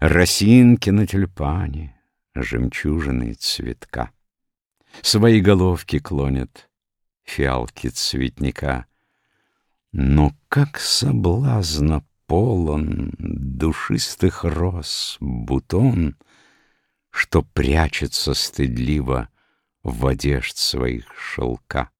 Росинки на тюльпане, жемчужины цветка. Свои головки клонят фиалки цветника. Но как соблазна полон Душистых роз бутон, Что прячется стыдливо В одежд своих шелка.